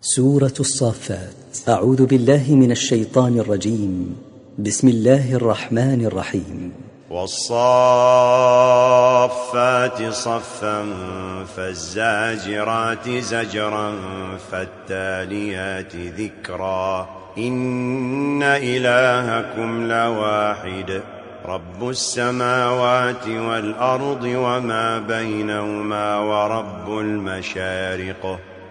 سورة الصافات. أعوذ بالله من الشيطان الرجيم. بسم الله الرحمن الرحيم. والصافات صفا فالزاجرات زجرا فالتاليات ذكرا. إن إلهكم لواحد. رب السماوات والأرض وما بينهما ورب المشارق.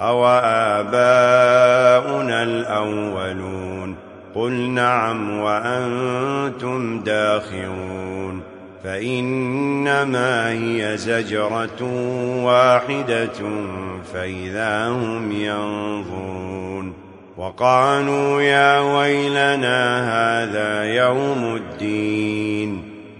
أو آباؤنا الأولون قل نعم وأنتم داخرون فإنما هي زجرة واحدة فإذا هم ينظرون وقالوا يا ويلنا هذا يوم الدين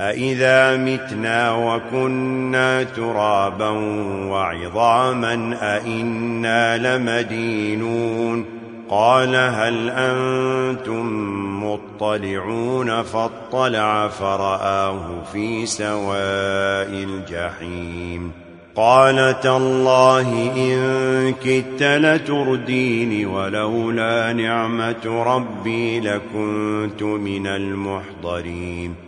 أَإِذَا مِتْنَا وَكُنَّا تُرَابًا وَعِظَامًا أَإِنَّا لَمَدِينُونَ قَالَ هَلْ أَنْتُمْ مُطَّلِعُونَ فَاطَّلَعَ فَرَآهُ فِي سَوَاءِ الْجَحِيمِ قَالَ تَاللَّهِ إِن كِدْتَ لَتُرْدِينِ وَلَوْلَا نِعْمَةُ رَبِّي لَكُنْتُ مِنَ الْمُحْضَرِينَ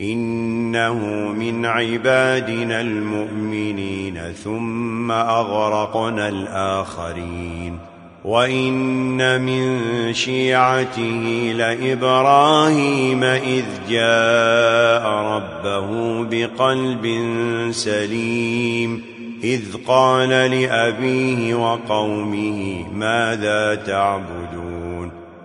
إنه من عبادنا المؤمنين ثم أغرقنا الآخرين وَإِنَّ مِن شِيعَتِهِ لَإِبْرَاهِيمَ إِذْ جَاءَ رَبَّهُ بِقَلْبٍ سَلِيمٍ إِذْ قَالَ لِأَبِيهِ وَقَوْمِهِ مَاذَا تَعْبُدُونَ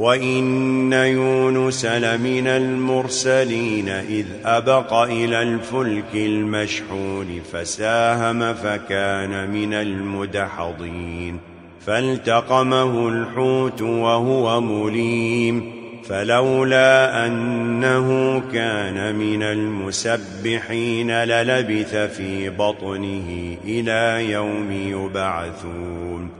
وَإِنَّ يُونُسَ لَمِنَ الْمُرْسَلِينَ إِذْ أَبَقَ إِلَى الْفُلْكِ الْمَشْحُونِ فَسَاهَمَ فَكَانَ مِنَ الْمُدْحَضِينَ فَالْتَقَمَهُ الْحُوتُ وَهُوَ مُلِيمٌ فَلَوْلَا أَنَّهُ كَانَ مِنَ الْمُسَبِّحِينَ لَلَبِثَ فِي بَطْنِهِ إِلَى يَوْمِ يُبْعَثُونَ